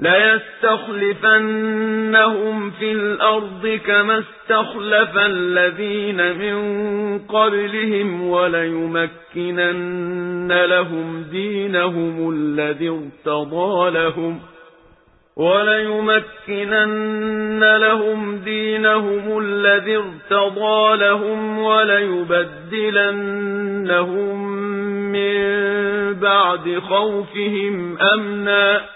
ليستخلفنهم في الأرض كما استخلف الذين من قبلهم وليمكنن لهم دينهم الذي ارتضى لهم وليمكنن لهم دينهم الذي ارتضى لهم وليبدلنهم من بعد خوفهم أمناً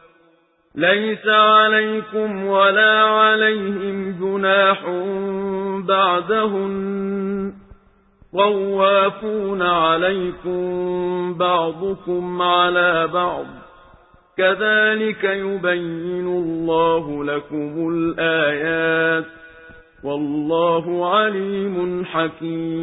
ليس عليكم ولا عليهم جناح بعدهن. طوافون عليكم بعضكم على بعض. كذلك يبين الله لكم الآيات. والله عليم حكيم.